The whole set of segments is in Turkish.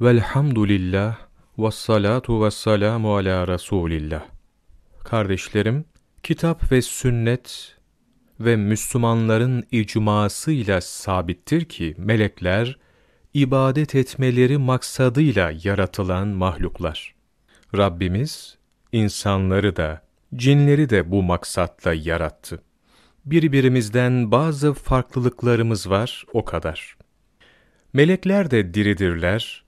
Velhamdülillah ve salatu ve selamu ala Resulillah. Kardeşlerim, kitap ve sünnet ve Müslümanların icmasıyla sabittir ki melekler, ibadet etmeleri maksadıyla yaratılan mahluklar. Rabbimiz, insanları da, cinleri de bu maksatla yarattı. Birbirimizden bazı farklılıklarımız var, o kadar. Melekler de diridirler,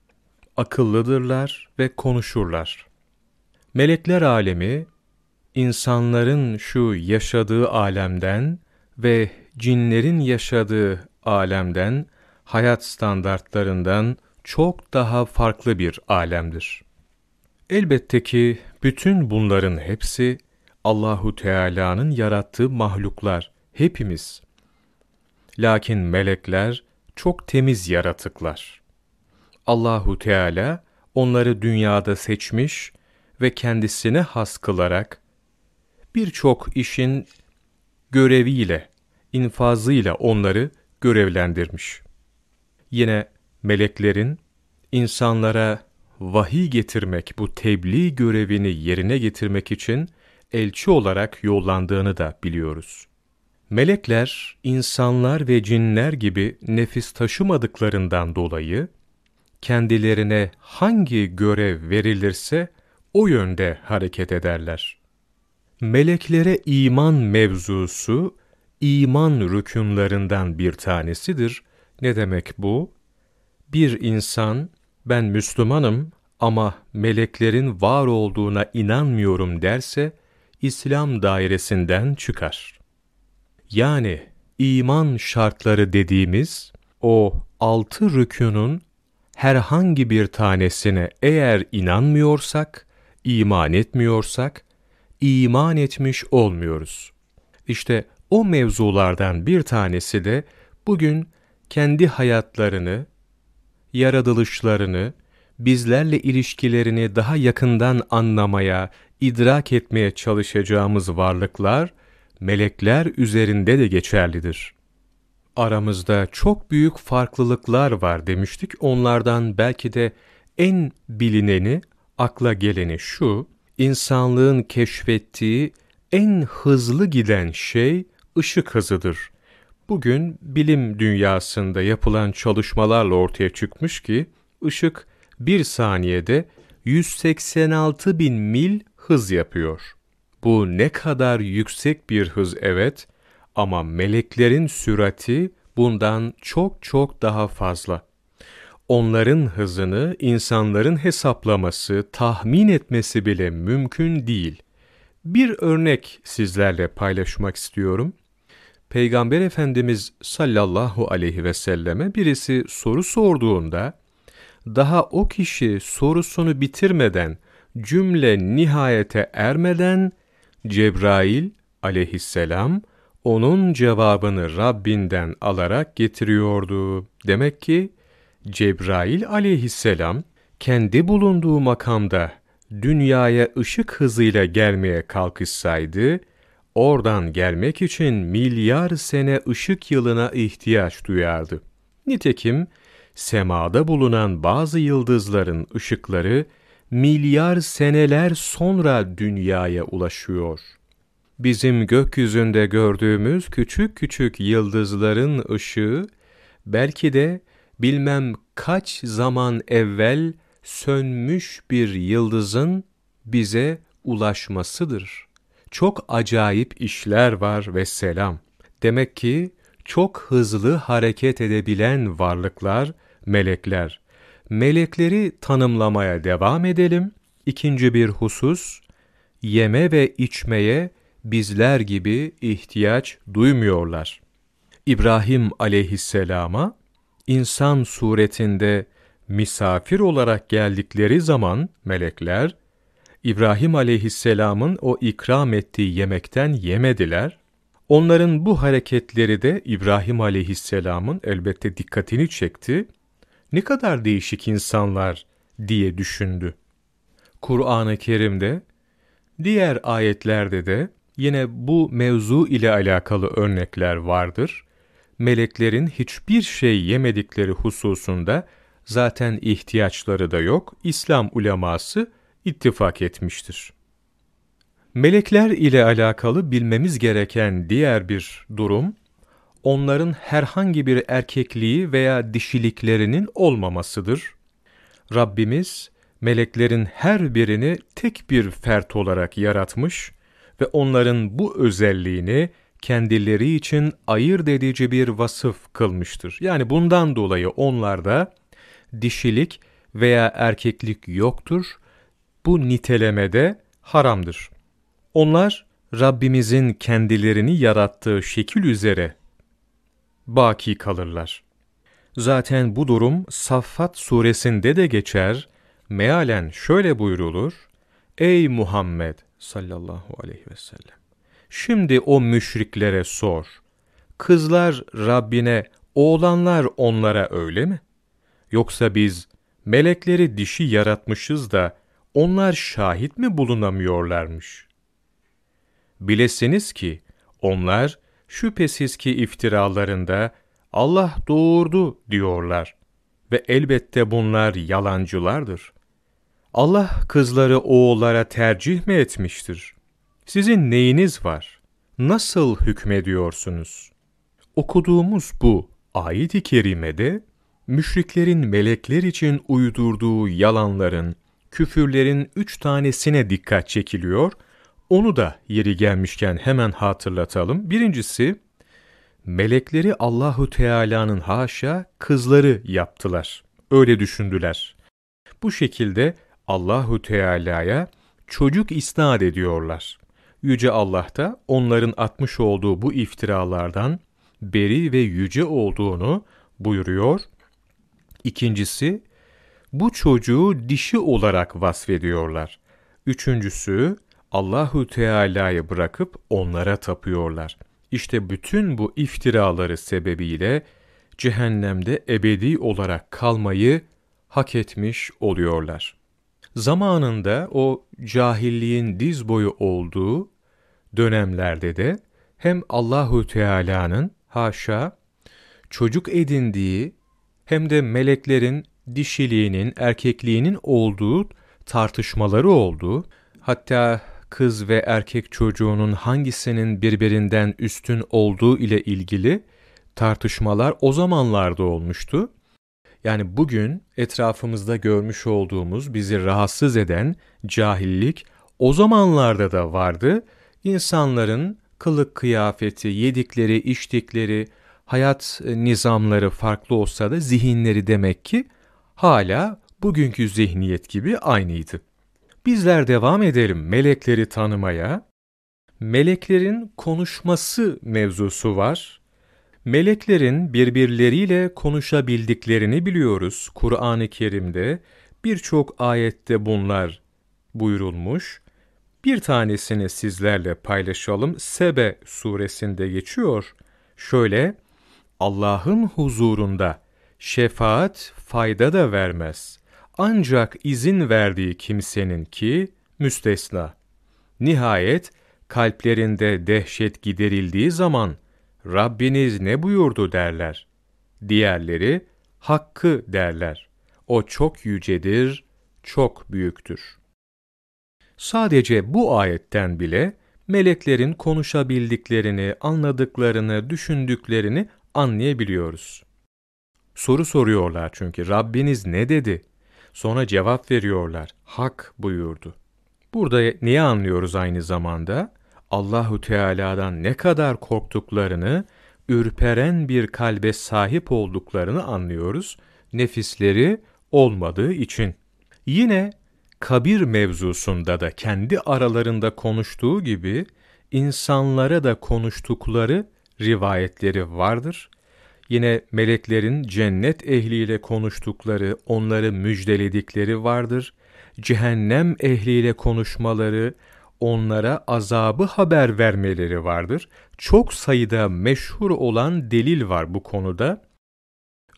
akıllıdırlar ve konuşurlar. Melekler alemi, insanların şu yaşadığı alemden ve cinlerin yaşadığı alemden, hayat standartlarından çok daha farklı bir alemdir. Elbette ki bütün bunların hepsi Allahu Teala'nın yarattığı mahluklar, hepimiz. Lakin melekler çok temiz yaratıklar. Allahu Teala onları dünyada seçmiş ve kendisine has kılarak birçok işin göreviyle, infazıyla onları görevlendirmiş. Yine meleklerin insanlara vahiy getirmek, bu tebliğ görevini yerine getirmek için elçi olarak yollandığını da biliyoruz. Melekler, insanlar ve cinler gibi nefis taşımadıklarından dolayı, kendilerine hangi görev verilirse o yönde hareket ederler. Meleklere iman mevzusu, iman rükünlerinden bir tanesidir. Ne demek bu? Bir insan, ben Müslümanım ama meleklerin var olduğuna inanmıyorum derse, İslam dairesinden çıkar. Yani iman şartları dediğimiz o altı rükünün herhangi bir tanesine eğer inanmıyorsak, iman etmiyorsak, iman etmiş olmuyoruz. İşte o mevzulardan bir tanesi de bugün kendi hayatlarını, yaratılışlarını, bizlerle ilişkilerini daha yakından anlamaya, idrak etmeye çalışacağımız varlıklar, melekler üzerinde de geçerlidir. Aramızda çok büyük farklılıklar var demiştik. Onlardan belki de en bilineni, akla geleni şu, insanlığın keşfettiği en hızlı giden şey ışık hızıdır. Bugün bilim dünyasında yapılan çalışmalarla ortaya çıkmış ki, ışık bir saniyede 186 bin mil hız yapıyor. Bu ne kadar yüksek bir hız evet ama meleklerin sürati bundan çok çok daha fazla. Onların hızını insanların hesaplaması, tahmin etmesi bile mümkün değil. Bir örnek sizlerle paylaşmak istiyorum. Peygamber Efendimiz sallallahu aleyhi ve selleme birisi soru sorduğunda, daha o kişi sorusunu bitirmeden cümle nihayete ermeden Cebrail aleyhisselam onun cevabını Rabbinden alarak getiriyordu. Demek ki Cebrail aleyhisselam kendi bulunduğu makamda dünyaya ışık hızıyla gelmeye kalkışsaydı, oradan gelmek için milyar sene ışık yılına ihtiyaç duyardı. Nitekim semada bulunan bazı yıldızların ışıkları milyar seneler sonra dünyaya ulaşıyor. Bizim gökyüzünde gördüğümüz küçük küçük yıldızların ışığı belki de bilmem kaç zaman evvel sönmüş bir yıldızın bize ulaşmasıdır. Çok acayip işler var ve selam. Demek ki çok hızlı hareket edebilen varlıklar, melekler. Melekleri tanımlamaya devam edelim. İkinci bir husus, yeme ve içmeye bizler gibi ihtiyaç duymuyorlar. İbrahim aleyhisselama insan suretinde misafir olarak geldikleri zaman melekler, İbrahim aleyhisselamın o ikram ettiği yemekten yemediler. Onların bu hareketleri de İbrahim aleyhisselamın elbette dikkatini çekti ne kadar değişik insanlar diye düşündü. Kur'an-ı Kerim'de, diğer ayetlerde de yine bu mevzu ile alakalı örnekler vardır. Meleklerin hiçbir şey yemedikleri hususunda Zaten ihtiyaçları da yok. İslam uleması ittifak etmiştir. Melekler ile alakalı bilmemiz gereken diğer bir durum, onların herhangi bir erkekliği veya dişiliklerinin olmamasıdır. Rabbimiz, meleklerin her birini tek bir fert olarak yaratmış ve onların bu özelliğini kendileri için ayırt edici bir vasıf kılmıştır. Yani bundan dolayı onlarda dişilik veya erkeklik yoktur. Bu nitelemede haramdır. Onlar Rabbimizin kendilerini yarattığı şekil üzere baki kalırlar. Zaten bu durum Saffat suresinde de geçer, mealen şöyle buyrulur, Ey Muhammed sallallahu aleyhi ve sellem! Şimdi o müşriklere sor, kızlar Rabbine, oğlanlar onlara öyle mi? Yoksa biz melekleri dişi yaratmışız da onlar şahit mi bulunamıyorlarmış? Bilesiniz ki onlar şüphesiz ki iftiralarında Allah doğurdu diyorlar ve elbette bunlar yalancılardır. Allah kızları oğullara tercih mi etmiştir? Sizin neyiniz var? Nasıl hükmediyorsunuz? Okuduğumuz bu ayet-i kerimede müşriklerin melekler için uydurduğu yalanların, küfürlerin üç tanesine dikkat çekiliyor. Onu da yeri gelmişken hemen hatırlatalım. Birincisi, melekleri Allahu Teala'nın haşa kızları yaptılar. Öyle düşündüler. Bu şekilde Allahu Teala'ya çocuk isnat ediyorlar. Yüce Allah da onların atmış olduğu bu iftiralardan beri ve yüce olduğunu buyuruyor. İkincisi, bu çocuğu dişi olarak vasfediyorlar. Üçüncüsü, Allahu Teala'yı bırakıp onlara tapıyorlar. İşte bütün bu iftiraları sebebiyle cehennemde ebedi olarak kalmayı hak etmiş oluyorlar. Zamanında o cahilliğin diz boyu olduğu dönemlerde de hem Allahu Teala'nın haşa çocuk edindiği hem de meleklerin dişiliğinin, erkekliğinin olduğu tartışmaları oldu. Hatta kız ve erkek çocuğunun hangisinin birbirinden üstün olduğu ile ilgili tartışmalar o zamanlarda olmuştu. Yani bugün etrafımızda görmüş olduğumuz bizi rahatsız eden cahillik o zamanlarda da vardı. İnsanların kılık kıyafeti, yedikleri, içtikleri, hayat nizamları farklı olsa da zihinleri demek ki hala bugünkü zihniyet gibi aynıydı. Bizler devam edelim melekleri tanımaya. Meleklerin konuşması mevzusu var. Meleklerin birbirleriyle konuşabildiklerini biliyoruz. Kur'an-ı Kerim'de birçok ayette bunlar buyurulmuş. Bir tanesini sizlerle paylaşalım. Sebe suresinde geçiyor. Şöyle, Allah'ın huzurunda şefaat fayda da vermez. Ancak izin verdiği kimsenin ki müstesna. Nihayet kalplerinde dehşet giderildiği zaman Rabbiniz ne buyurdu derler. Diğerleri hakkı derler. O çok yücedir, çok büyüktür. Sadece bu ayetten bile meleklerin konuşabildiklerini, anladıklarını, düşündüklerini anlayabiliyoruz. Soru soruyorlar çünkü Rabbiniz ne dedi? Sonra cevap veriyorlar. Hak buyurdu. Burada niye anlıyoruz aynı zamanda? Allahu Teala'dan ne kadar korktuklarını, ürperen bir kalbe sahip olduklarını anlıyoruz. Nefisleri olmadığı için. Yine kabir mevzusunda da kendi aralarında konuştuğu gibi insanlara da konuştukları rivayetleri vardır. Yine meleklerin cennet ehliyle konuştukları, onları müjdeledikleri vardır. Cehennem ehliyle konuşmaları, onlara azabı haber vermeleri vardır. Çok sayıda meşhur olan delil var bu konuda.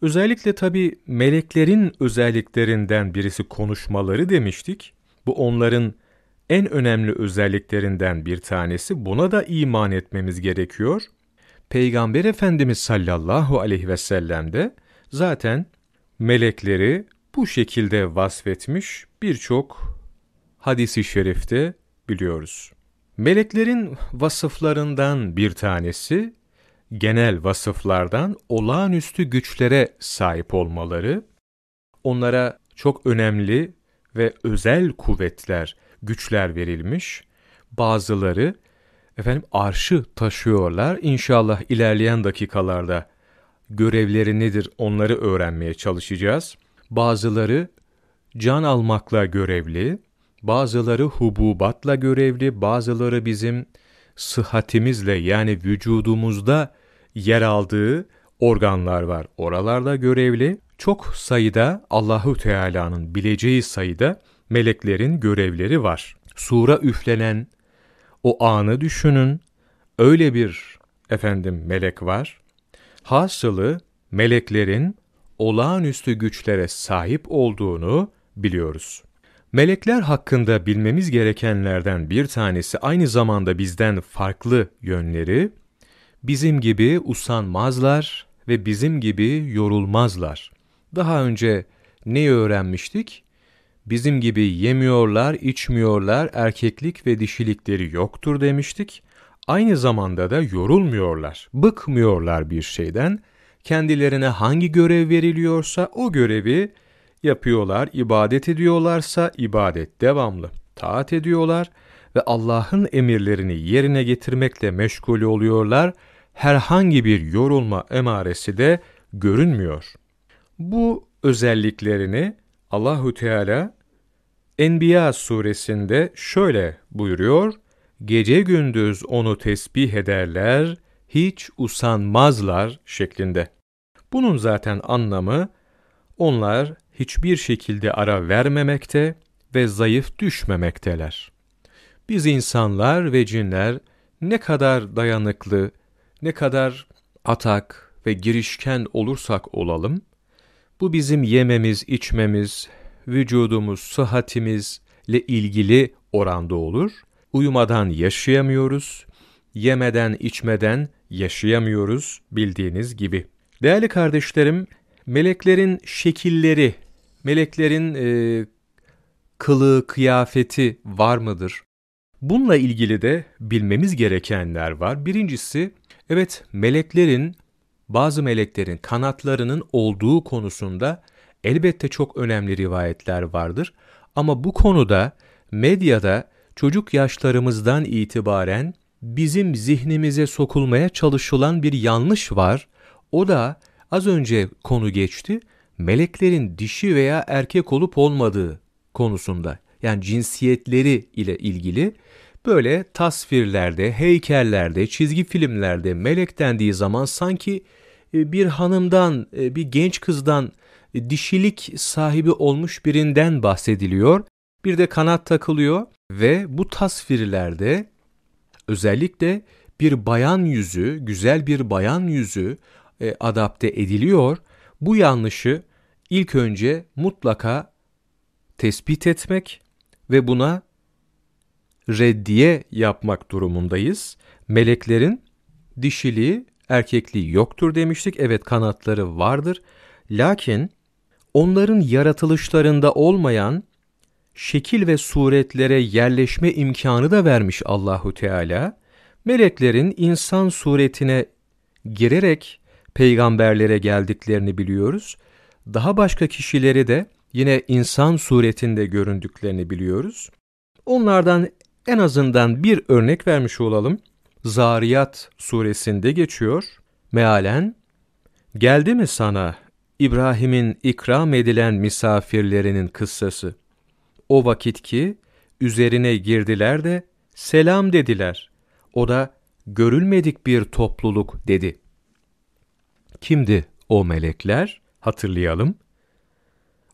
Özellikle tabi meleklerin özelliklerinden birisi konuşmaları demiştik. Bu onların en önemli özelliklerinden bir tanesi. Buna da iman etmemiz gerekiyor. Peygamber Efendimiz sallallahu aleyhi ve sellem de zaten melekleri bu şekilde vasfetmiş birçok hadisi şerifte biliyoruz. Meleklerin vasıflarından bir tanesi, genel vasıflardan olağanüstü güçlere sahip olmaları, onlara çok önemli ve özel kuvvetler, güçler verilmiş. Bazıları efendim arşı taşıyorlar. İnşallah ilerleyen dakikalarda görevleri nedir onları öğrenmeye çalışacağız. Bazıları can almakla görevli, bazıları hububatla görevli, bazıları bizim sıhhatimizle yani vücudumuzda yer aldığı organlar var. Oralarda görevli. Çok sayıda Allahu Teala'nın bileceği sayıda meleklerin görevleri var. Sura üflenen o anı düşünün. Öyle bir efendim melek var. Hasılı meleklerin olağanüstü güçlere sahip olduğunu biliyoruz. Melekler hakkında bilmemiz gerekenlerden bir tanesi aynı zamanda bizden farklı yönleri, bizim gibi usanmazlar ve bizim gibi yorulmazlar. Daha önce ne öğrenmiştik? Bizim gibi yemiyorlar, içmiyorlar, erkeklik ve dişilikleri yoktur demiştik. Aynı zamanda da yorulmuyorlar, bıkmıyorlar bir şeyden. Kendilerine hangi görev veriliyorsa o görevi yapıyorlar, ibadet ediyorlarsa ibadet devamlı, taat ediyorlar ve Allah'ın emirlerini yerine getirmekle meşgul oluyorlar. Herhangi bir yorulma emaresi de görünmüyor. Bu özelliklerini Allahu Teala Enbiya suresinde şöyle buyuruyor: Gece gündüz onu tesbih ederler, hiç usanmazlar şeklinde. Bunun zaten anlamı onlar hiçbir şekilde ara vermemekte ve zayıf düşmemekteler. Biz insanlar ve cinler ne kadar dayanıklı, ne kadar atak ve girişken olursak olalım, bu bizim yememiz, içmemiz, vücudumuz, sıhhatimizle ilgili oranda olur. Uyumadan yaşayamıyoruz, yemeden, içmeden yaşayamıyoruz bildiğiniz gibi. Değerli kardeşlerim, meleklerin şekilleri, meleklerin e, kılığı, kıyafeti var mıdır? Bununla ilgili de bilmemiz gerekenler var. Birincisi, evet meleklerin, bazı meleklerin kanatlarının olduğu konusunda elbette çok önemli rivayetler vardır. Ama bu konuda medyada çocuk yaşlarımızdan itibaren bizim zihnimize sokulmaya çalışılan bir yanlış var. O da az önce konu geçti. Meleklerin dişi veya erkek olup olmadığı konusunda yani cinsiyetleri ile ilgili böyle tasvirlerde, heykellerde, çizgi filmlerde melek dendiği zaman sanki e, bir hanımdan, e, bir genç kızdan e, dişilik sahibi olmuş birinden bahsediliyor. Bir de kanat takılıyor ve bu tasvirlerde özellikle bir bayan yüzü, güzel bir bayan yüzü adapte ediliyor. Bu yanlışı ilk önce mutlaka tespit etmek ve buna reddiye yapmak durumundayız. Meleklerin dişiliği, erkekliği yoktur demiştik. Evet kanatları vardır. Lakin onların yaratılışlarında olmayan şekil ve suretlere yerleşme imkanı da vermiş Allahu Teala. Meleklerin insan suretine girerek peygamberlere geldiklerini biliyoruz. Daha başka kişileri de yine insan suretinde göründüklerini biliyoruz. Onlardan en azından bir örnek vermiş olalım. Zariyat suresinde geçiyor. Mealen, geldi mi sana İbrahim'in ikram edilen misafirlerinin kıssası? O vakit ki üzerine girdiler de selam dediler. O da görülmedik bir topluluk dedi. Kimdi o melekler? Hatırlayalım.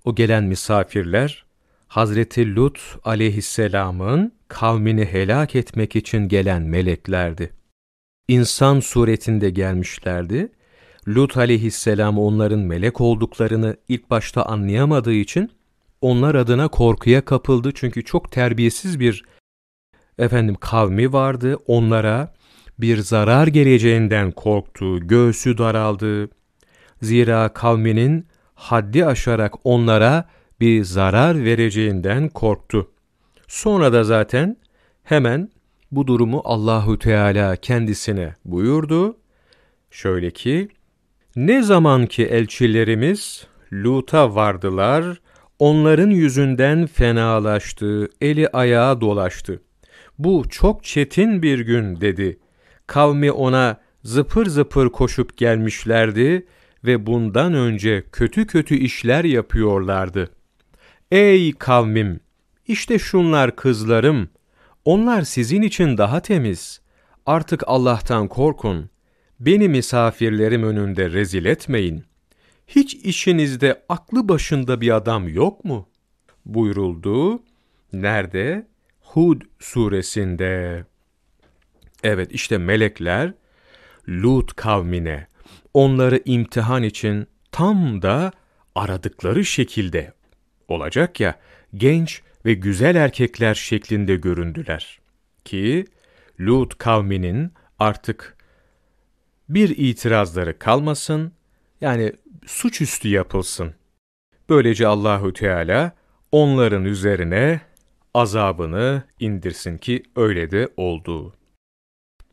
O gelen misafirler Hazreti Lut aleyhisselamın kavmini helak etmek için gelen meleklerdi. İnsan suretinde gelmişlerdi. Lut aleyhisselam onların melek olduklarını ilk başta anlayamadığı için onlar adına korkuya kapıldı çünkü çok terbiyesiz bir efendim kavmi vardı. Onlara bir zarar geleceğinden korktu, göğsü daraldı. Zira kavminin haddi aşarak onlara bir zarar vereceğinden korktu. Sonra da zaten hemen bu durumu Allahu Teala kendisine buyurdu. Şöyle ki, ne zaman ki elçilerimiz Lut'a vardılar, onların yüzünden fenalaştı, eli ayağı dolaştı. Bu çok çetin bir gün dedi. Kavmi ona zıpır zıpır koşup gelmişlerdi ve bundan önce kötü kötü işler yapıyorlardı. Ey kavmim! İşte şunlar kızlarım. Onlar sizin için daha temiz. Artık Allah'tan korkun. Beni misafirlerim önünde rezil etmeyin. Hiç işinizde aklı başında bir adam yok mu? Buyuruldu. Nerede? Hud suresinde. Evet işte melekler Lut kavmine onları imtihan için tam da aradıkları şekilde olacak ya genç ve güzel erkekler şeklinde göründüler. Ki Lut kavminin artık bir itirazları kalmasın, yani suçüstü yapılsın. Böylece Allahü Teala onların üzerine azabını indirsin ki öyle de oldu.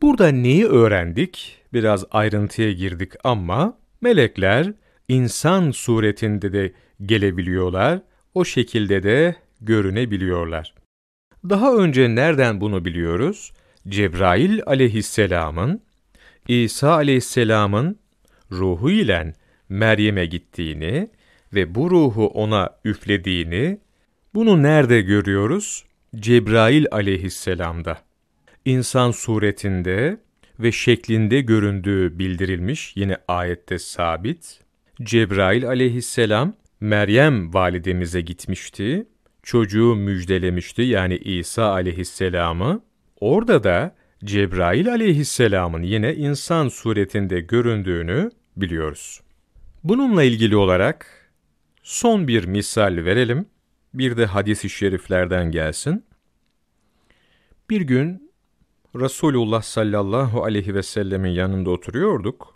Burada neyi öğrendik? Biraz ayrıntıya girdik ama melekler insan suretinde de gelebiliyorlar, o şekilde de görünebiliyorlar. Daha önce nereden bunu biliyoruz? Cebrail aleyhisselamın, İsa aleyhisselamın ruhu ile Meryem'e gittiğini ve bu ruhu ona üflediğini, bunu nerede görüyoruz? Cebrail aleyhisselamda. İnsan suretinde ve şeklinde göründüğü bildirilmiş yine ayette sabit. Cebrail aleyhisselam Meryem validemize gitmişti, çocuğu müjdelemişti yani İsa aleyhisselamı. Orada da Cebrail aleyhisselamın yine insan suretinde göründüğünü biliyoruz. Bununla ilgili olarak son bir misal verelim. Bir de hadis-i şeriflerden gelsin. Bir gün Resulullah sallallahu aleyhi ve sellemin yanında oturuyorduk.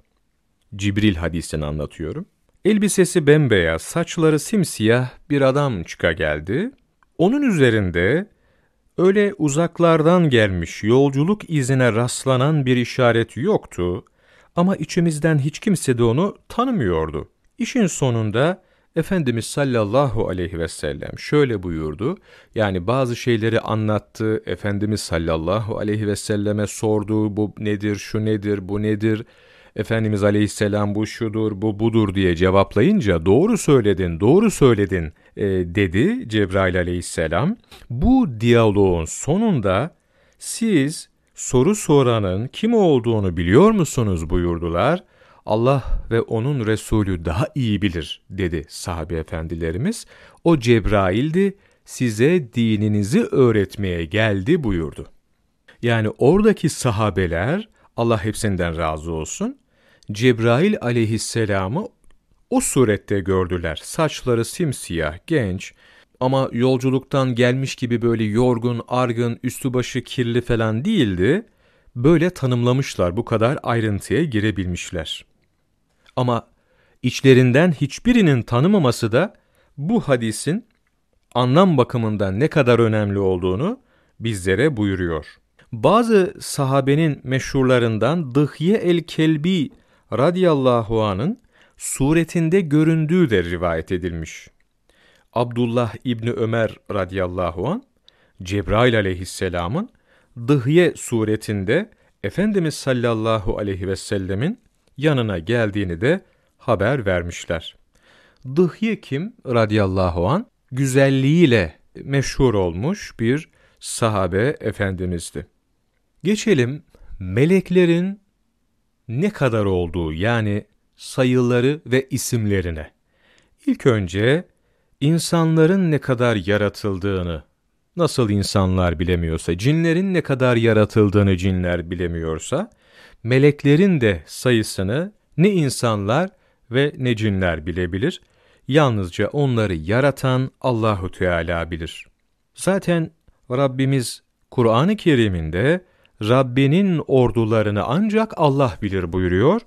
Cibril hadisini anlatıyorum. Elbisesi bembeyaz, saçları simsiyah bir adam çıka geldi. Onun üzerinde öyle uzaklardan gelmiş yolculuk izine rastlanan bir işaret yoktu ama içimizden hiç kimse de onu tanımıyordu. İşin sonunda Efendimiz sallallahu aleyhi ve sellem şöyle buyurdu. Yani bazı şeyleri anlattı. Efendimiz sallallahu aleyhi ve selleme sordu. Bu nedir, şu nedir, bu nedir? Efendimiz aleyhisselam bu şudur, bu budur diye cevaplayınca doğru söyledin, doğru söyledin e, dedi Cebrail aleyhisselam. Bu diyaloğun sonunda siz soru soranın kim olduğunu biliyor musunuz buyurdular. Allah ve onun Resulü daha iyi bilir dedi sahabe efendilerimiz. O Cebrail'di size dininizi öğretmeye geldi buyurdu. Yani oradaki sahabeler Allah hepsinden razı olsun. Cebrail aleyhisselamı o surette gördüler. Saçları simsiyah, genç ama yolculuktan gelmiş gibi böyle yorgun, argın, üstü başı kirli falan değildi. Böyle tanımlamışlar, bu kadar ayrıntıya girebilmişler. Ama içlerinden hiçbirinin tanımaması da bu hadisin anlam bakımından ne kadar önemli olduğunu bizlere buyuruyor. Bazı sahabenin meşhurlarından Dıhye el-Kelbi radıyallahu anın suretinde göründüğü de rivayet edilmiş. Abdullah İbni Ömer radıyallahu an Cebrail aleyhisselamın Dıhye suretinde Efendimiz sallallahu aleyhi ve sellemin yanına geldiğini de haber vermişler. Dıhye kim radıyallahu an güzelliğiyle meşhur olmuş bir sahabe efendimizdi. Geçelim meleklerin ne kadar olduğu yani sayıları ve isimlerine. İlk önce insanların ne kadar yaratıldığını, nasıl insanlar bilemiyorsa, cinlerin ne kadar yaratıldığını cinler bilemiyorsa, meleklerin de sayısını ne insanlar ve ne cinler bilebilir. Yalnızca onları yaratan Allahu Teala bilir. Zaten Rabbimiz Kur'an-ı Kerim'inde Rabbinin ordularını ancak Allah bilir buyuruyor.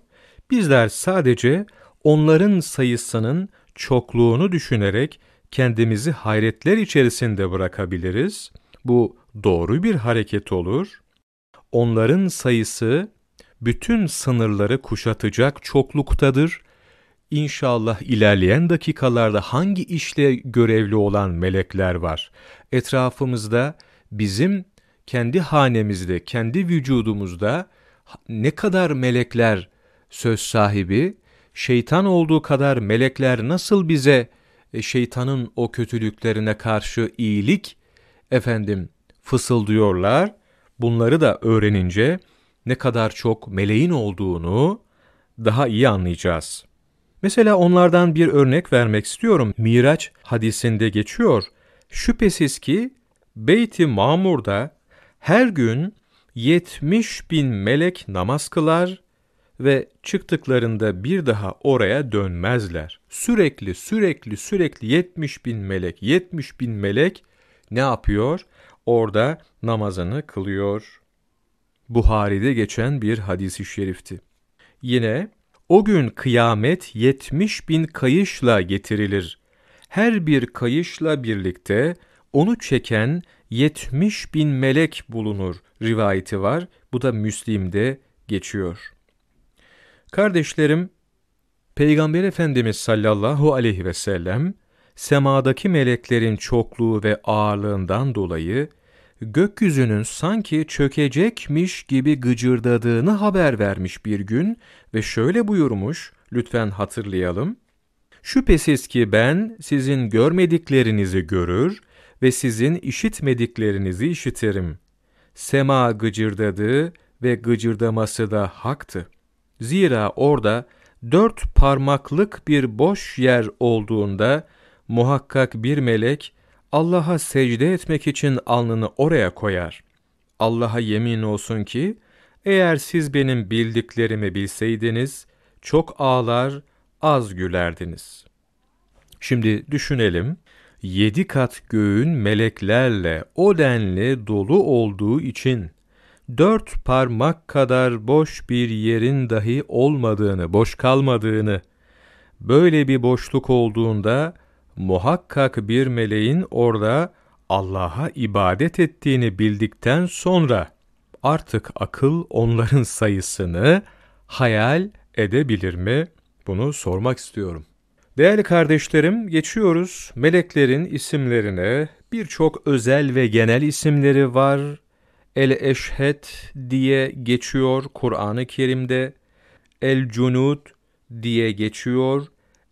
Bizler sadece onların sayısının çokluğunu düşünerek kendimizi hayretler içerisinde bırakabiliriz. Bu doğru bir hareket olur. Onların sayısı bütün sınırları kuşatacak çokluktadır. İnşallah ilerleyen dakikalarda hangi işle görevli olan melekler var? Etrafımızda bizim kendi hanemizde, kendi vücudumuzda ne kadar melekler söz sahibi, şeytan olduğu kadar melekler nasıl bize e, şeytanın o kötülüklerine karşı iyilik efendim fısıldıyorlar. Bunları da öğrenince ne kadar çok meleğin olduğunu daha iyi anlayacağız. Mesela onlardan bir örnek vermek istiyorum. Miraç hadisinde geçiyor. Şüphesiz ki Beyt-i Mamur'da her gün 70 bin melek namaz kılar ve çıktıklarında bir daha oraya dönmezler. Sürekli sürekli sürekli 70 bin melek 70 bin melek ne yapıyor? Orada namazını kılıyor. Buhari'de geçen bir hadisi şerifti. Yine o gün kıyamet 70 bin kayışla getirilir. Her bir kayışla birlikte onu çeken 70 bin melek bulunur rivayeti var. Bu da Müslim'de geçiyor. Kardeşlerim, Peygamber Efendimiz sallallahu aleyhi ve sellem, semadaki meleklerin çokluğu ve ağırlığından dolayı, gökyüzünün sanki çökecekmiş gibi gıcırdadığını haber vermiş bir gün ve şöyle buyurmuş, lütfen hatırlayalım. Şüphesiz ki ben sizin görmediklerinizi görür ve sizin işitmediklerinizi işitirim. Sema gıcırdadı ve gıcırdaması da haktı. Zira orada dört parmaklık bir boş yer olduğunda muhakkak bir melek Allah'a secde etmek için alnını oraya koyar. Allah'a yemin olsun ki eğer siz benim bildiklerimi bilseydiniz çok ağlar, az gülerdiniz. Şimdi düşünelim, yedi kat göğün meleklerle o denli dolu olduğu için dört parmak kadar boş bir yerin dahi olmadığını, boş kalmadığını, böyle bir boşluk olduğunda muhakkak bir meleğin orada Allah'a ibadet ettiğini bildikten sonra artık akıl onların sayısını hayal edebilir mi? Bunu sormak istiyorum. Değerli kardeşlerim, geçiyoruz meleklerin isimlerine. Birçok özel ve genel isimleri var. El-Eşhed diye geçiyor Kur'an-ı Kerim'de. El-Cunud diye geçiyor.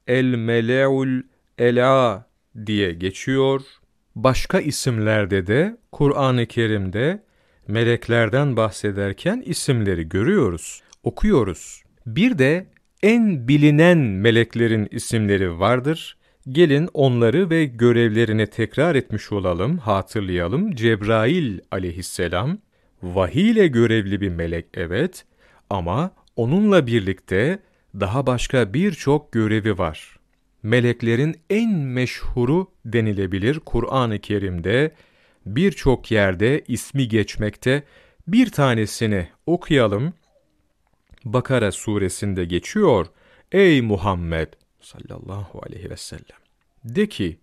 El-Mele'ul Ela diye geçiyor. Başka isimlerde de Kur'an-ı Kerim'de meleklerden bahsederken isimleri görüyoruz, okuyoruz. Bir de en bilinen meleklerin isimleri vardır. Gelin onları ve görevlerini tekrar etmiş olalım, hatırlayalım. Cebrail aleyhisselam, vahiy ile görevli bir melek evet ama onunla birlikte daha başka birçok görevi var. Meleklerin en meşhuru denilebilir Kur'an-ı Kerim'de birçok yerde ismi geçmekte. Bir tanesini okuyalım. Bakara suresinde geçiyor. Ey Muhammed sallallahu aleyhi ve sellem. De ki,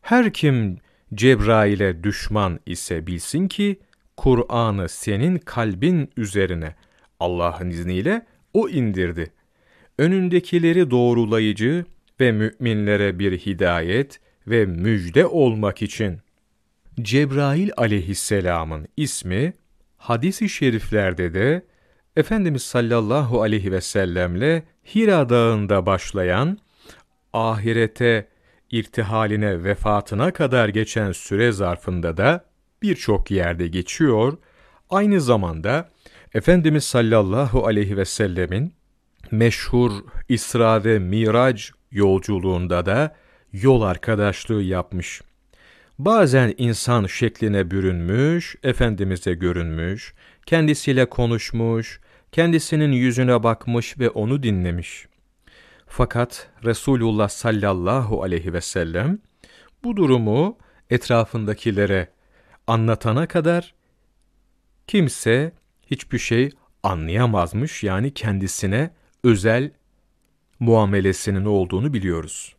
her kim Cebrail'e düşman ise bilsin ki, Kur'an'ı senin kalbin üzerine Allah'ın izniyle o indirdi. Önündekileri doğrulayıcı ve müminlere bir hidayet ve müjde olmak için. Cebrail aleyhisselamın ismi hadis-i şeriflerde de Efendimiz sallallahu aleyhi ve sellemle Hira dağında başlayan, ahirete irtihaline, vefatına kadar geçen süre zarfında da birçok yerde geçiyor. Aynı zamanda Efendimiz sallallahu aleyhi ve sellemin meşhur İsra ve Miraç yolculuğunda da yol arkadaşlığı yapmış. Bazen insan şekline bürünmüş, Efendimiz'e görünmüş, kendisiyle konuşmuş, kendisinin yüzüne bakmış ve onu dinlemiş. Fakat Resulullah sallallahu aleyhi ve sellem bu durumu etrafındakilere anlatana kadar kimse hiçbir şey anlayamazmış yani kendisine özel muamelesinin olduğunu biliyoruz.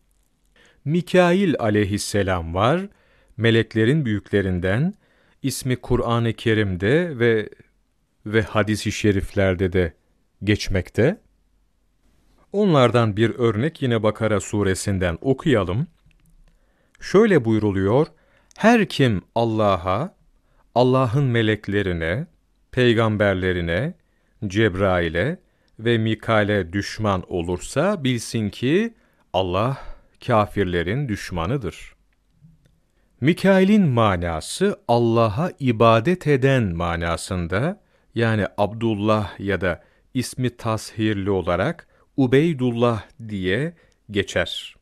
Mikail aleyhisselam var, meleklerin büyüklerinden, ismi Kur'an-ı Kerim'de ve ve hadis-i şeriflerde de geçmekte. Onlardan bir örnek yine Bakara suresinden okuyalım. Şöyle buyruluyor, her kim Allah'a, Allah'ın meleklerine, peygamberlerine, Cebrail'e ve Mikal'e düşman olursa bilsin ki Allah kafirlerin düşmanıdır. Mikail'in manası Allah'a ibadet eden manasında yani Abdullah ya da ismi tashirli olarak Ubeydullah diye geçer.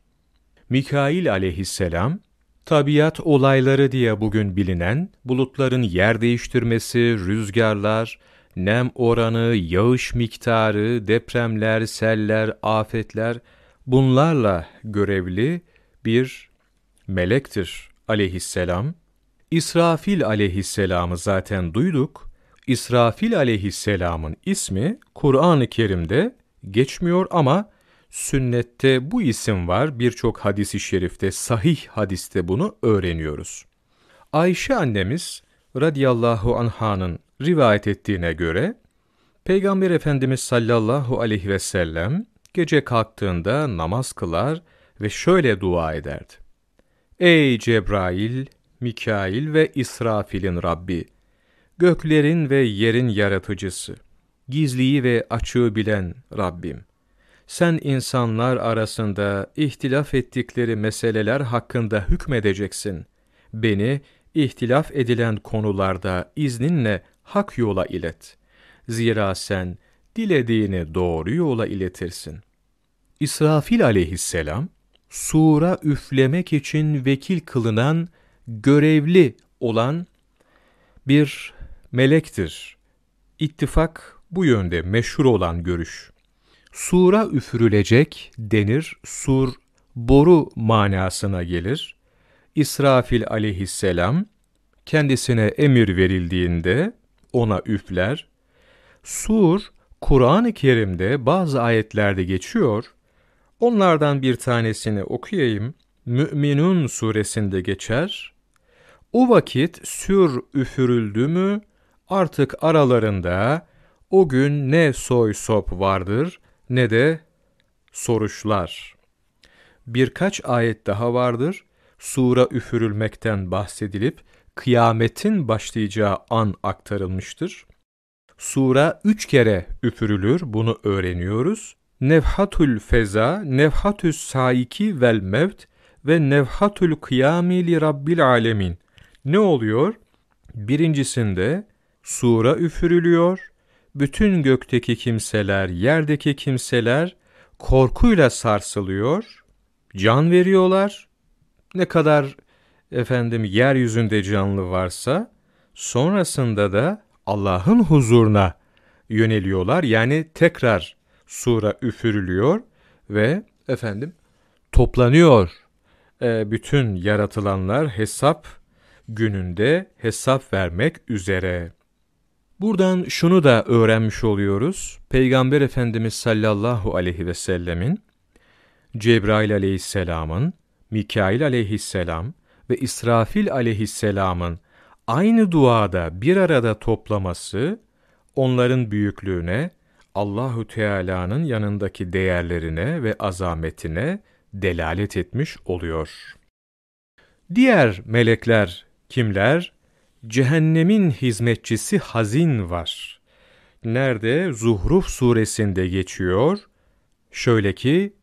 Mikail aleyhisselam, tabiat olayları diye bugün bilinen bulutların yer değiştirmesi, rüzgarlar, nem oranı, yağış miktarı, depremler, seller, afetler bunlarla görevli bir melektir aleyhisselam. İsrafil aleyhisselamı zaten duyduk. İsrafil aleyhisselamın ismi Kur'an-ı Kerim'de geçmiyor ama sünnette bu isim var. Birçok hadisi şerifte, sahih hadiste bunu öğreniyoruz. Ayşe annemiz radiyallahu anhanın rivayet ettiğine göre Peygamber Efendimiz sallallahu aleyhi ve sellem gece kalktığında namaz kılar ve şöyle dua ederdi. Ey Cebrail, Mikail ve İsrafil'in Rabbi! Göklerin ve yerin yaratıcısı, gizliyi ve açığı bilen Rabbim! Sen insanlar arasında ihtilaf ettikleri meseleler hakkında hükmedeceksin. Beni ihtilaf edilen konularda izninle hak yola ilet. Zira sen dilediğini doğru yola iletirsin. İsrafil aleyhisselam, sura üflemek için vekil kılınan, görevli olan bir melektir. İttifak bu yönde meşhur olan görüş. Sura üfürülecek denir, sur boru manasına gelir. İsrafil aleyhisselam kendisine emir verildiğinde ona üfler. Sur, Kur'an-ı Kerim'de bazı ayetlerde geçiyor. Onlardan bir tanesini okuyayım. Mü'minun suresinde geçer. O vakit sür üfürüldü mü artık aralarında o gün ne soy sop vardır ne de soruşlar. Birkaç ayet daha vardır. Sura üfürülmekten bahsedilip kıyametin başlayacağı an aktarılmıştır. Sura üç kere üfürülür, bunu öğreniyoruz. Nevhatul feza, nevhatüs saiki vel mevt ve nevhatul kıyami li rabbil alemin. Ne oluyor? Birincisinde sura üfürülüyor, bütün gökteki kimseler, yerdeki kimseler korkuyla sarsılıyor, can veriyorlar. Ne kadar efendim yeryüzünde canlı varsa sonrasında da Allah'ın huzuruna yöneliyorlar. Yani tekrar sura üfürülüyor ve efendim toplanıyor. E, bütün yaratılanlar hesap gününde hesap vermek üzere. Buradan şunu da öğrenmiş oluyoruz. Peygamber Efendimiz sallallahu aleyhi ve sellemin Cebrail aleyhisselamın, Mikail aleyhisselam ve İsrafil aleyhisselamın aynı duada bir arada toplaması onların büyüklüğüne, Allahü Teala'nın yanındaki değerlerine ve azametine delalet etmiş oluyor. Diğer melekler kimler? Cehennemin hizmetçisi hazin var. Nerede? Zuhruf suresinde geçiyor. Şöyle ki,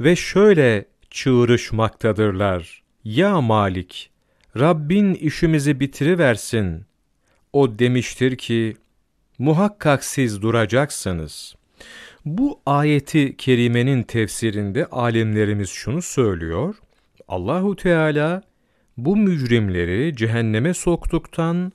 ve şöyle çığırışmaktadırlar. Ya Malik, Rabbin işimizi bitiriversin. O demiştir ki, muhakkak siz duracaksınız. Bu ayeti kerimenin tefsirinde alimlerimiz şunu söylüyor. Allahu Teala bu mücrimleri cehenneme soktuktan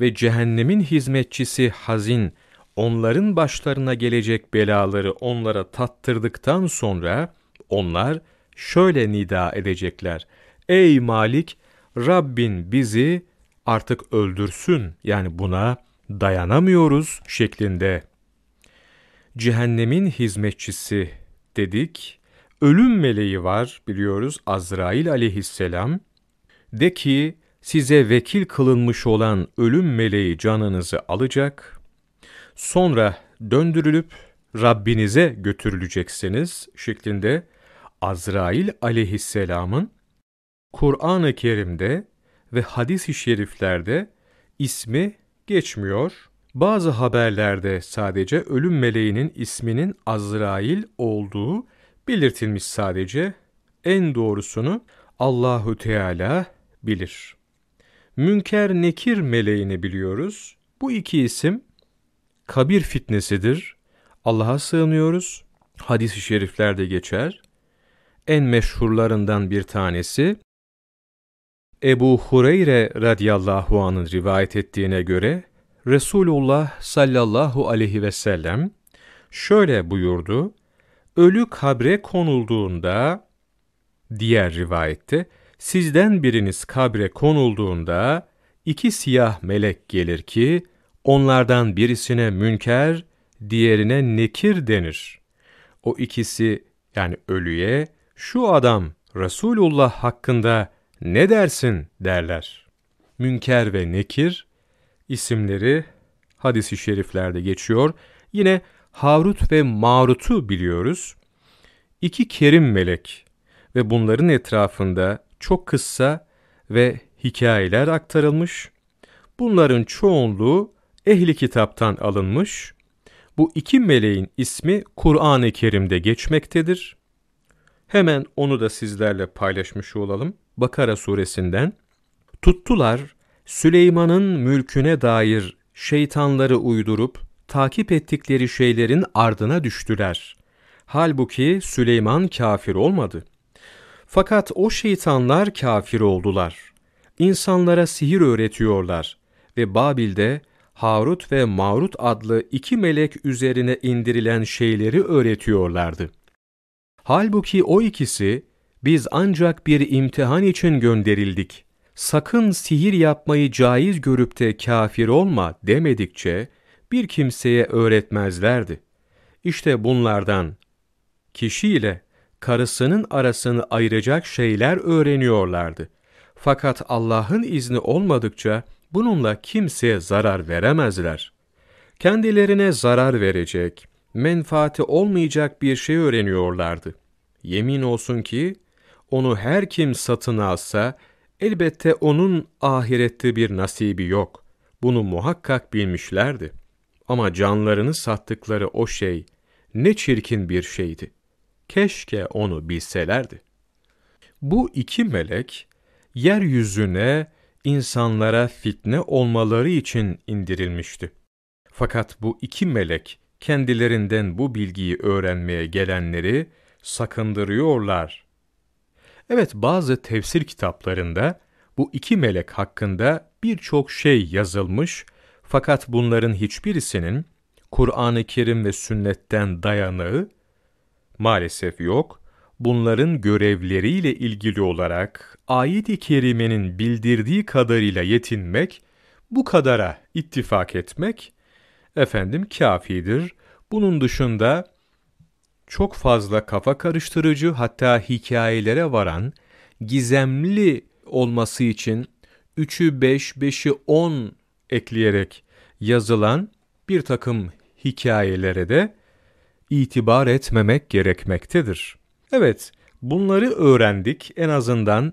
ve cehennemin hizmetçisi hazin onların başlarına gelecek belaları onlara tattırdıktan sonra onlar şöyle nida edecekler. Ey Malik, Rabbin bizi artık öldürsün. Yani buna dayanamıyoruz şeklinde. cehennemin hizmetçisi dedik. Ölüm meleği var biliyoruz Azrail aleyhisselam. De ki size vekil kılınmış olan ölüm meleği canınızı alacak. Sonra döndürülüp Rabbinize götürüleceksiniz şeklinde Azrail aleyhisselamın Kur'an-ı Kerim'de ve hadis-i şeriflerde ismi geçmiyor. Bazı haberlerde sadece ölüm meleğinin isminin Azrail olduğu belirtilmiş sadece. En doğrusunu Allahu Teala bilir. Münker Nekir meleğini biliyoruz. Bu iki isim kabir fitnesidir. Allah'a sığınıyoruz. Hadis-i şeriflerde geçer. En meşhurlarından bir tanesi Ebu Hureyre radıyallahu anh'ın rivayet ettiğine göre Resulullah sallallahu aleyhi ve sellem şöyle buyurdu. Ölü kabre konulduğunda diğer rivayette sizden biriniz kabre konulduğunda iki siyah melek gelir ki onlardan birisine münker, diğerine nekir denir. O ikisi yani ölüye şu adam Resulullah hakkında ne dersin derler. Münker ve Nekir isimleri hadisi şeriflerde geçiyor. Yine Harut ve Marut'u biliyoruz. İki kerim melek ve bunların etrafında çok kısa ve hikayeler aktarılmış. Bunların çoğunluğu ehli kitaptan alınmış. Bu iki meleğin ismi Kur'an-ı Kerim'de geçmektedir. Hemen onu da sizlerle paylaşmış olalım. Bakara suresinden. Tuttular Süleyman'ın mülküne dair şeytanları uydurup takip ettikleri şeylerin ardına düştüler. Halbuki Süleyman kafir olmadı. Fakat o şeytanlar kafir oldular. İnsanlara sihir öğretiyorlar ve Babil'de Harut ve Marut adlı iki melek üzerine indirilen şeyleri öğretiyorlardı. Halbuki o ikisi biz ancak bir imtihan için gönderildik. Sakın sihir yapmayı caiz görüp de kafir olma demedikçe bir kimseye öğretmezlerdi. İşte bunlardan kişiyle karısının arasını ayıracak şeyler öğreniyorlardı. Fakat Allah'ın izni olmadıkça bununla kimseye zarar veremezler. Kendilerine zarar verecek, menfaati olmayacak bir şey öğreniyorlardı. Yemin olsun ki onu her kim satın alsa, elbette onun ahirette bir nasibi yok. Bunu muhakkak bilmişlerdi. Ama canlarını sattıkları o şey ne çirkin bir şeydi. Keşke onu bilselerdi. Bu iki melek, yeryüzüne insanlara fitne olmaları için indirilmişti. Fakat bu iki melek kendilerinden bu bilgiyi öğrenmeye gelenleri sakındırıyorlar Evet bazı tefsir kitaplarında bu iki melek hakkında birçok şey yazılmış fakat bunların hiçbirisinin Kur'an-ı Kerim ve sünnetten dayanığı maalesef yok. Bunların görevleriyle ilgili olarak ayet-i kerimenin bildirdiği kadarıyla yetinmek, bu kadara ittifak etmek, efendim kafidir. Bunun dışında çok fazla kafa karıştırıcı hatta hikayelere varan, gizemli olması için 3'ü 5, 5'i 10 ekleyerek yazılan bir takım hikayelere de itibar etmemek gerekmektedir. Evet, bunları öğrendik. En azından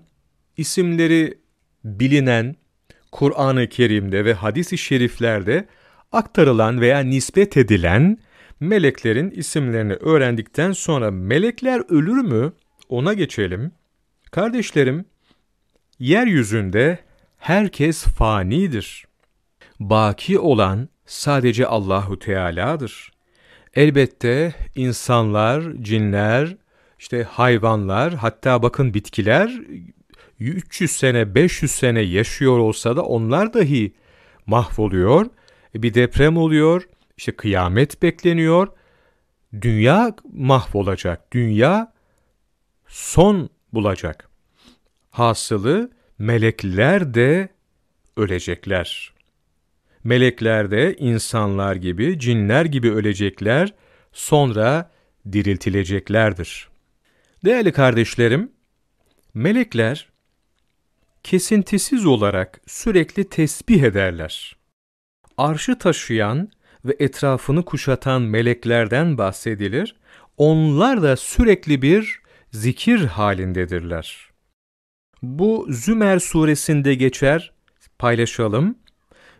isimleri bilinen Kur'an-ı Kerim'de ve hadis-i şeriflerde aktarılan veya nispet edilen meleklerin isimlerini öğrendikten sonra melekler ölür mü? Ona geçelim. Kardeşlerim, yeryüzünde herkes fanidir. Baki olan sadece Allahu Teala'dır. Elbette insanlar, cinler, işte hayvanlar, hatta bakın bitkiler 300 sene, 500 sene yaşıyor olsa da onlar dahi mahvoluyor. Bir deprem oluyor, işte kıyamet bekleniyor. Dünya mahvolacak. Dünya son bulacak. Hasılı melekler de ölecekler. Melekler de insanlar gibi, cinler gibi ölecekler. sonra diriltileceklerdir. Değerli kardeşlerim, melekler kesintisiz olarak sürekli tesbih ederler. Arşı taşıyan ve etrafını kuşatan meleklerden bahsedilir. Onlar da sürekli bir zikir halindedirler. Bu Zümer suresinde geçer, paylaşalım.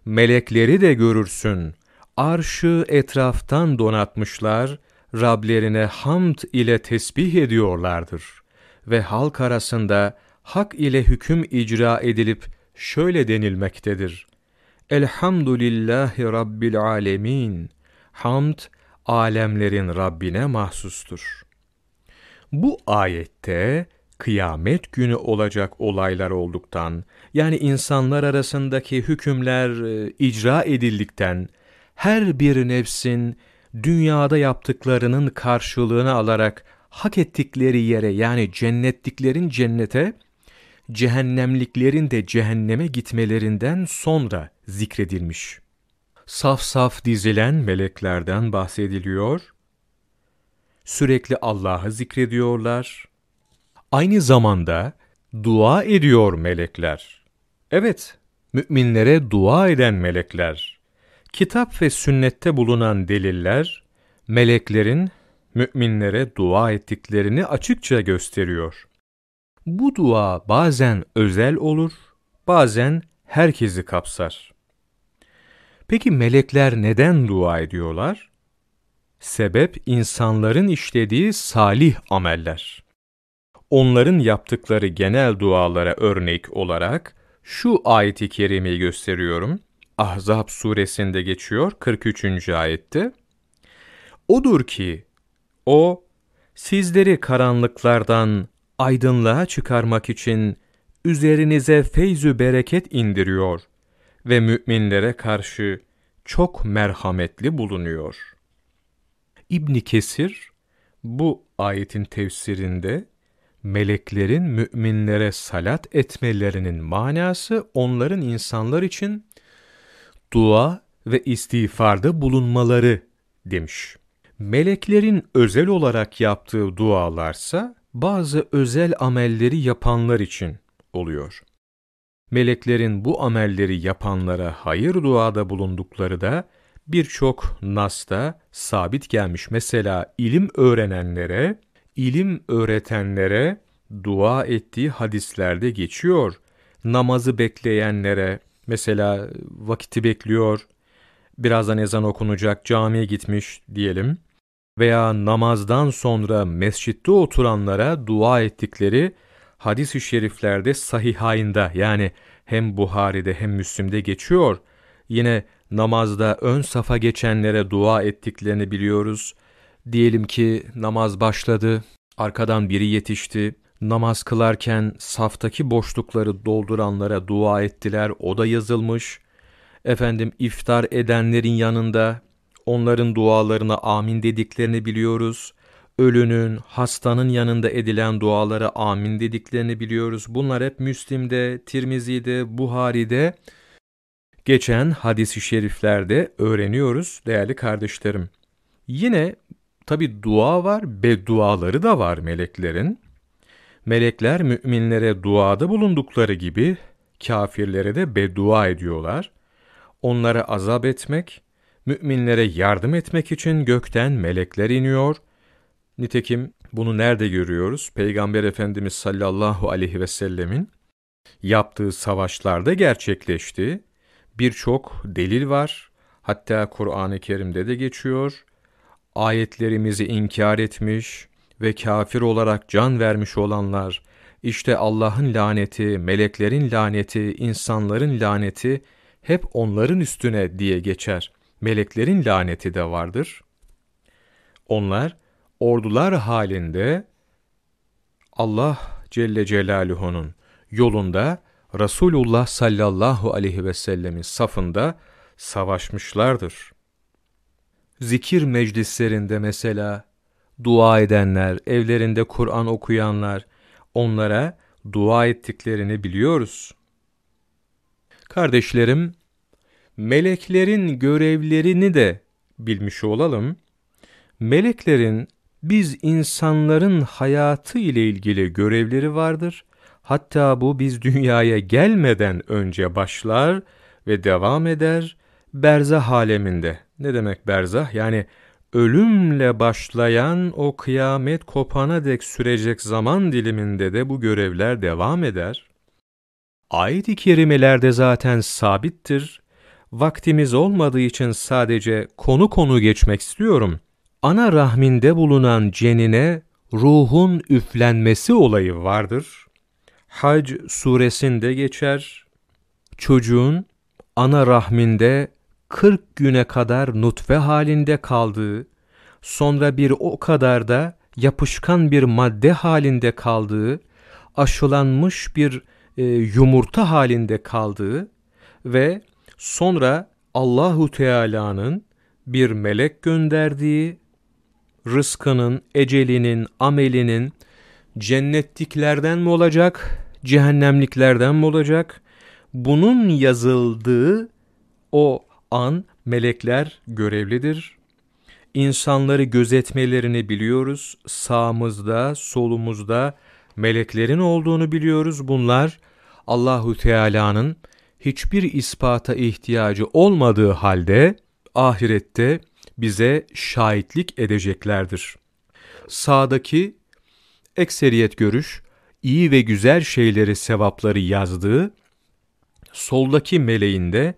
Melekleri de görürsün, arşı etraftan donatmışlar, Rablerine hamd ile tesbih ediyorlardır. Ve halk arasında hak ile hüküm icra edilip şöyle denilmektedir. Elhamdülillahi Rabbil alemin. Hamd, alemlerin Rabbine mahsustur. Bu ayette kıyamet günü olacak olaylar olduktan, yani insanlar arasındaki hükümler e, icra edildikten, her bir nefsin dünyada yaptıklarının karşılığını alarak hak ettikleri yere yani cennetliklerin cennete, cehennemliklerin de cehenneme gitmelerinden sonra zikredilmiş. Saf saf dizilen meleklerden bahsediliyor. Sürekli Allah'ı zikrediyorlar. Aynı zamanda dua ediyor melekler. Evet, müminlere dua eden melekler. Kitap ve sünnette bulunan deliller, meleklerin müminlere dua ettiklerini açıkça gösteriyor. Bu dua bazen özel olur, bazen herkesi kapsar. Peki melekler neden dua ediyorlar? Sebep insanların işlediği salih ameller. Onların yaptıkları genel dualara örnek olarak şu ayeti kerimeyi gösteriyorum. Ahzab suresinde geçiyor 43. ayette. Odur ki o sizleri karanlıklardan aydınlığa çıkarmak için üzerinize feyzü bereket indiriyor ve müminlere karşı çok merhametli bulunuyor. İbn Kesir bu ayetin tefsirinde meleklerin müminlere salat etmelerinin manası onların insanlar için dua ve istiğfarda bulunmaları demiş. Meleklerin özel olarak yaptığı dualarsa bazı özel amelleri yapanlar için oluyor. Meleklerin bu amelleri yapanlara hayır duada bulundukları da birçok nasta sabit gelmiş. Mesela ilim öğrenenlere, ilim öğretenlere dua ettiği hadislerde geçiyor. Namazı bekleyenlere, mesela vakiti bekliyor, birazdan ezan okunacak, camiye gitmiş diyelim veya namazdan sonra mescitte oturanlara dua ettikleri hadis-i şeriflerde sahihayında yani hem Buhari'de hem Müslim'de geçiyor. Yine namazda ön safa geçenlere dua ettiklerini biliyoruz. Diyelim ki namaz başladı, arkadan biri yetişti. Namaz kılarken saftaki boşlukları dolduranlara dua ettiler, o da yazılmış. Efendim iftar edenlerin yanında onların dualarına amin dediklerini biliyoruz. Ölünün, hastanın yanında edilen dualara amin dediklerini biliyoruz. Bunlar hep Müslim'de, Tirmizi'de, Buhari'de geçen hadis-i şeriflerde öğreniyoruz değerli kardeşlerim. Yine tabi dua var, bedduaları da var meleklerin. Melekler müminlere duada bulundukları gibi kafirlere de beddua ediyorlar. Onlara azap etmek, müminlere yardım etmek için gökten melekler iniyor. Nitekim bunu nerede görüyoruz? Peygamber Efendimiz sallallahu aleyhi ve sellemin yaptığı savaşlarda gerçekleşti. Birçok delil var. Hatta Kur'an-ı Kerim'de de geçiyor. Ayetlerimizi inkar etmiş ve kafir olarak can vermiş olanlar, işte Allah'ın laneti, meleklerin laneti, insanların laneti hep onların üstüne diye geçer meleklerin laneti de vardır. Onlar ordular halinde Allah Celle Celaluhu'nun yolunda Resulullah sallallahu aleyhi ve sellemin safında savaşmışlardır. Zikir meclislerinde mesela dua edenler, evlerinde Kur'an okuyanlar, onlara dua ettiklerini biliyoruz. Kardeşlerim, meleklerin görevlerini de bilmiş olalım. meleklerin biz insanların hayatı ile ilgili görevleri vardır. Hatta bu biz dünyaya gelmeden önce başlar ve devam eder berzah aleminde. Ne demek berzah? Yani ölümle başlayan o kıyamet kopana dek sürecek zaman diliminde de bu görevler devam eder. Ayet-i kerimelerde zaten sabittir. Vaktimiz olmadığı için sadece konu konu geçmek istiyorum. Ana rahminde bulunan cenine ruhun üflenmesi olayı vardır. Hac suresinde geçer. Çocuğun ana rahminde 40 güne kadar nutfe halinde kaldığı, sonra bir o kadar da yapışkan bir madde halinde kaldığı, aşılanmış bir e, yumurta halinde kaldığı ve sonra Allahu Teala'nın bir melek gönderdiği rızkının, ecelinin, amelinin cennetliklerden mi olacak, cehennemliklerden mi olacak? Bunun yazıldığı o an melekler görevlidir. İnsanları gözetmelerini biliyoruz. Sağımızda, solumuzda meleklerin olduğunu biliyoruz. Bunlar Allahu Teala'nın hiçbir ispata ihtiyacı olmadığı halde ahirette bize şahitlik edeceklerdir. Sağdaki ekseriyet görüş, iyi ve güzel şeyleri, sevapları yazdığı, soldaki meleğinde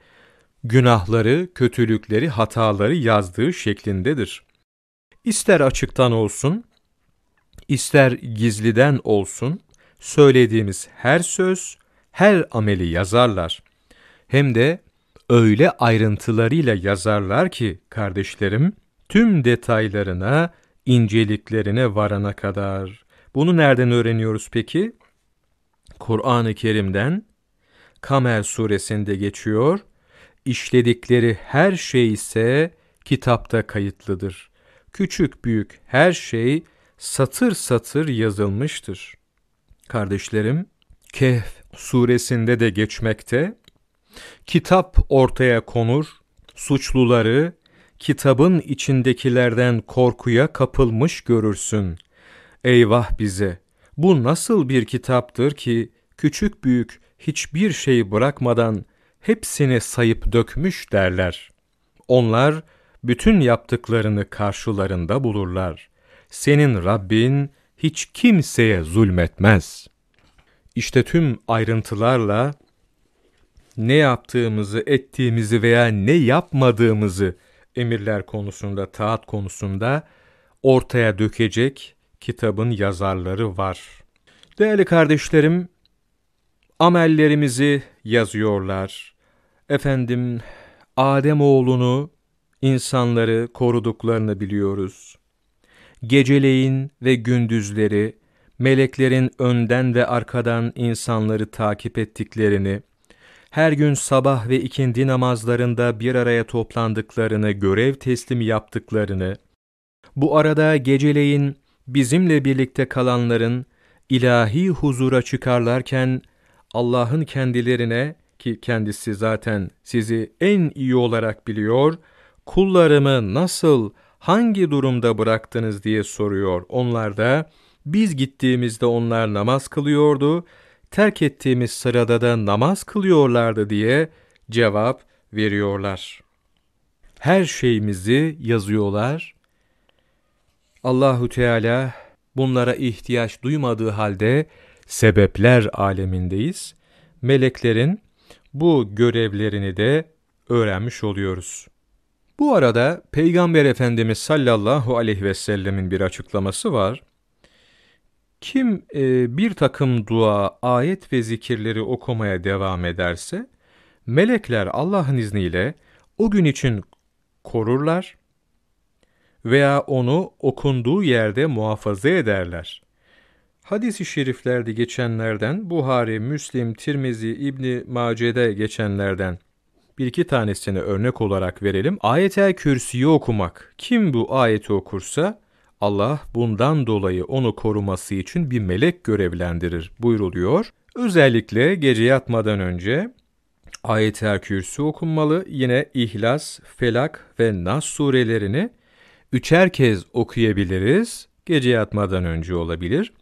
günahları, kötülükleri, hataları yazdığı şeklindedir. İster açıktan olsun, ister gizliden olsun, söylediğimiz her söz, her ameli yazarlar. Hem de öyle ayrıntılarıyla yazarlar ki kardeşlerim, tüm detaylarına, inceliklerine varana kadar. Bunu nereden öğreniyoruz peki? Kur'an-ı Kerim'den Kamer suresinde geçiyor işledikleri her şey ise kitapta kayıtlıdır. Küçük büyük her şey satır satır yazılmıştır. Kardeşlerim, Kehf suresinde de geçmekte, kitap ortaya konur, suçluları kitabın içindekilerden korkuya kapılmış görürsün. Eyvah bize! Bu nasıl bir kitaptır ki küçük büyük hiçbir şey bırakmadan hepsini sayıp dökmüş derler. Onlar bütün yaptıklarını karşılarında bulurlar. Senin Rabbin hiç kimseye zulmetmez. İşte tüm ayrıntılarla ne yaptığımızı, ettiğimizi veya ne yapmadığımızı emirler konusunda, taat konusunda ortaya dökecek kitabın yazarları var. Değerli kardeşlerim, amellerimizi yazıyorlar. Efendim, Adem oğlunu, insanları koruduklarını biliyoruz. Geceleyin ve gündüzleri, meleklerin önden ve arkadan insanları takip ettiklerini, her gün sabah ve ikindi namazlarında bir araya toplandıklarını, görev teslimi yaptıklarını, bu arada geceleyin bizimle birlikte kalanların ilahi huzura çıkarlarken Allah'ın kendilerine ki kendisi zaten sizi en iyi olarak biliyor, kullarımı nasıl, hangi durumda bıraktınız diye soruyor. Onlar da biz gittiğimizde onlar namaz kılıyordu, terk ettiğimiz sırada da namaz kılıyorlardı diye cevap veriyorlar. Her şeyimizi yazıyorlar. Allahu Teala bunlara ihtiyaç duymadığı halde sebepler alemindeyiz. Meleklerin bu görevlerini de öğrenmiş oluyoruz. Bu arada Peygamber Efendimiz sallallahu aleyhi ve sellemin bir açıklaması var. Kim e, bir takım dua, ayet ve zikirleri okumaya devam ederse, melekler Allah'ın izniyle o gün için korurlar veya onu okunduğu yerde muhafaza ederler. Hadis-i şeriflerde geçenlerden Buhari, Müslim, Tirmizi, İbni Mace'de geçenlerden bir iki tanesini örnek olarak verelim. Ayet-el Kürsi'yi okumak. Kim bu ayeti okursa Allah bundan dolayı onu koruması için bir melek görevlendirir buyruluyor. Özellikle gece yatmadan önce Ayet-el Kürsi okunmalı. Yine İhlas, Felak ve Nas surelerini üçer kez okuyabiliriz. Gece yatmadan önce olabilir.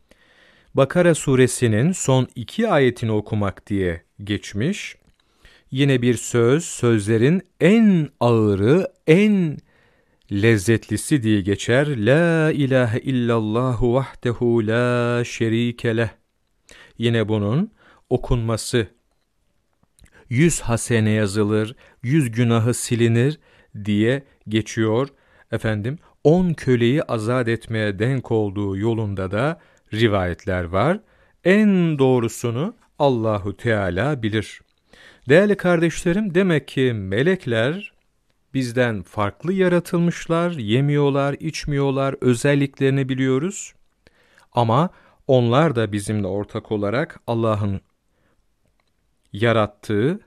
Bakara suresinin son iki ayetini okumak diye geçmiş. Yine bir söz, sözlerin en ağırı, en lezzetlisi diye geçer. La ilahe illallahu vahdehu la şerike leh. Yine bunun okunması yüz hasene yazılır, yüz günahı silinir diye geçiyor. Efendim on köleyi azat etmeye denk olduğu yolunda da rivayetler var. En doğrusunu Allahu Teala bilir. Değerli kardeşlerim demek ki melekler bizden farklı yaratılmışlar, yemiyorlar, içmiyorlar, özelliklerini biliyoruz. Ama onlar da bizimle ortak olarak Allah'ın yarattığı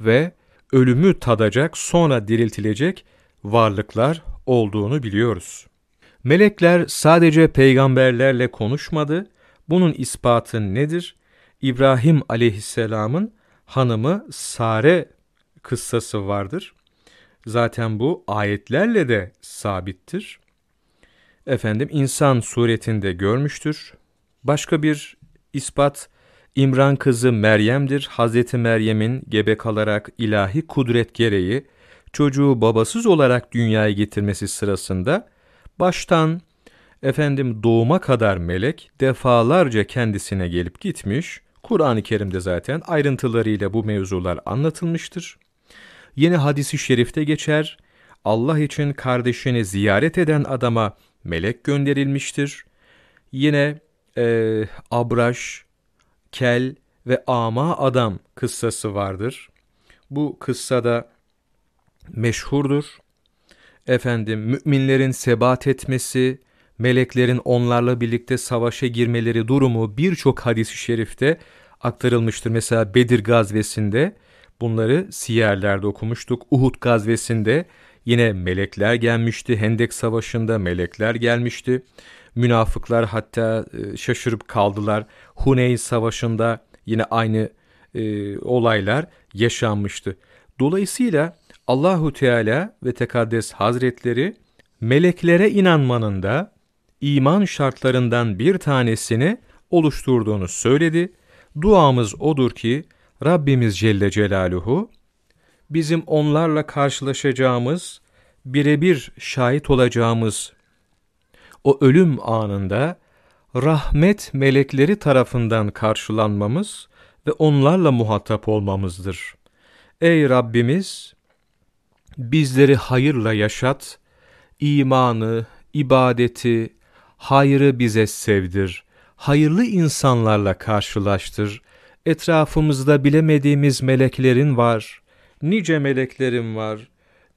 ve ölümü tadacak, sonra diriltilecek varlıklar olduğunu biliyoruz. Melekler sadece peygamberlerle konuşmadı. Bunun ispatı nedir? İbrahim aleyhisselamın hanımı Sare kıssası vardır. Zaten bu ayetlerle de sabittir. Efendim insan suretinde görmüştür. Başka bir ispat İmran kızı Meryem'dir. Hazreti Meryem'in gebe kalarak ilahi kudret gereği çocuğu babasız olarak dünyaya getirmesi sırasında baştan efendim doğuma kadar melek defalarca kendisine gelip gitmiş. Kur'an-ı Kerim'de zaten ayrıntılarıyla bu mevzular anlatılmıştır. Yine hadisi şerifte geçer. Allah için kardeşini ziyaret eden adama melek gönderilmiştir. Yine e, Abraş, kel ve ama adam kıssası vardır. Bu kıssada meşhurdur. Efendim müminlerin sebat etmesi, meleklerin onlarla birlikte savaşa girmeleri durumu birçok hadis-i şerifte aktarılmıştır. Mesela Bedir gazvesinde bunları siyerlerde okumuştuk. Uhud gazvesinde yine melekler gelmişti. Hendek savaşında melekler gelmişti. Münafıklar hatta e, şaşırıp kaldılar. Huneyn Savaşı'nda yine aynı e, olaylar yaşanmıştı. Dolayısıyla Allahu Teala ve Tekaddes Hazretleri meleklere inanmanın da iman şartlarından bir tanesini oluşturduğunu söyledi. Duamız odur ki Rabbimiz Celle Celaluhu bizim onlarla karşılaşacağımız, birebir şahit olacağımız o ölüm anında rahmet melekleri tarafından karşılanmamız ve onlarla muhatap olmamızdır. Ey Rabbimiz! Bizleri hayırla yaşat, imanı, ibadeti, hayrı bize sevdir, hayırlı insanlarla karşılaştır. Etrafımızda bilemediğimiz meleklerin var, nice meleklerin var.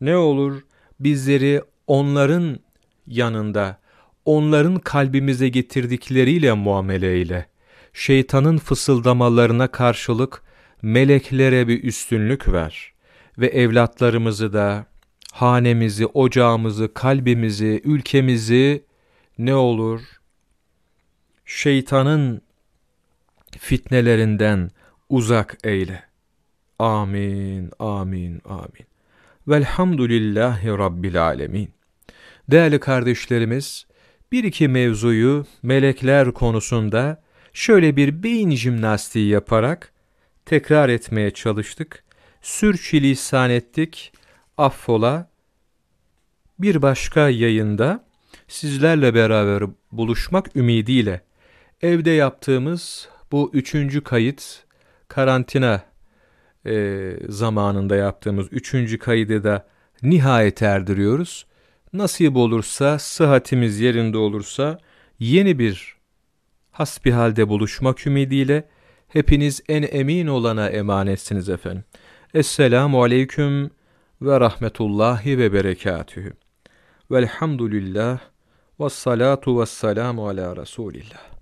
Ne olur bizleri onların yanında, onların kalbimize getirdikleriyle muamele eyle. Şeytanın fısıldamalarına karşılık meleklere bir üstünlük ver ve evlatlarımızı da, hanemizi, ocağımızı, kalbimizi, ülkemizi ne olur şeytanın fitnelerinden uzak eyle. Amin, amin, amin. Velhamdülillahi Rabbil alemin. Değerli kardeşlerimiz, bir iki mevzuyu melekler konusunda şöyle bir beyin jimnastiği yaparak tekrar etmeye çalıştık. Sürçülisan ettik, affola. Bir başka yayında sizlerle beraber buluşmak ümidiyle evde yaptığımız bu üçüncü kayıt karantina e, zamanında yaptığımız üçüncü kaydı da nihayet erdiriyoruz nasip olursa, sıhhatimiz yerinde olursa yeni bir hasbihalde buluşmak ümidiyle hepiniz en emin olana emanetsiniz efendim. Esselamu aleyküm ve rahmetullahi ve berekatühü. Velhamdülillah ve salatu ve selamu ala Resulillah.